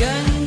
gần